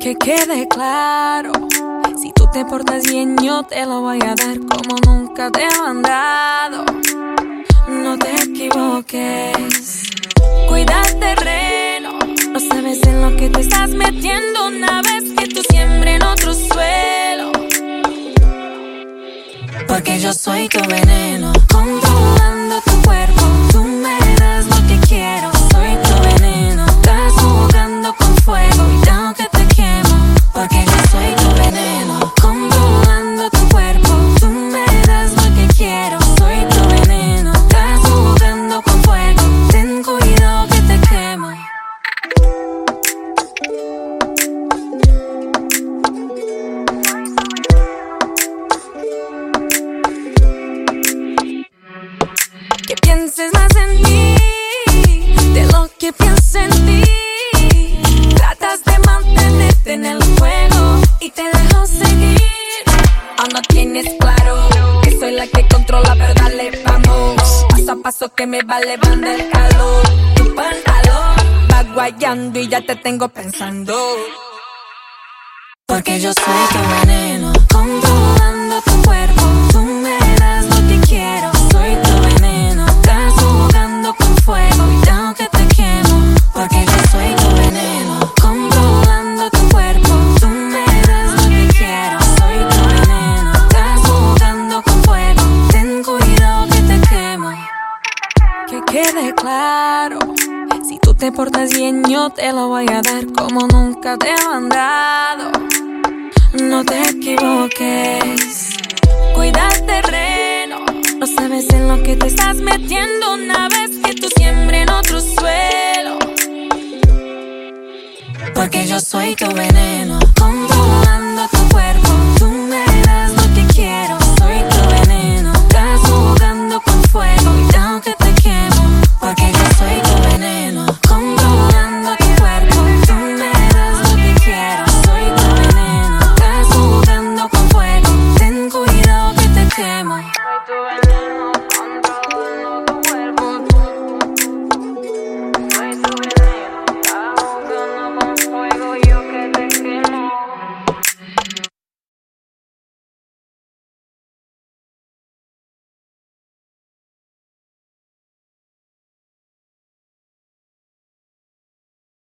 Que quede claro, si tú te portas bien yo te lo voy a dar como nunca te he mandado. No te equivoques, cuida terreno, no sabes en lo que te estás metiendo una vez que tú siembres en otro suelo. Porque yo soy tu veneno, controlando tu cuerpo, seguir. Aún no tienes claro que soy la que controla, pero dale, vamos. Paso a paso que me va elevando el calor. Tu pantalón va guayando y ya te tengo pensando. Porque yo soy tu veneno, quede claro. Si tú te portas bien, yo te lo voy a dar como nunca te he mandado. No te equivoques, cuida el terreno. No sabes en lo que te estás metiendo una vez que tú siembres en otro suelo. Porque yo soy tu veneno.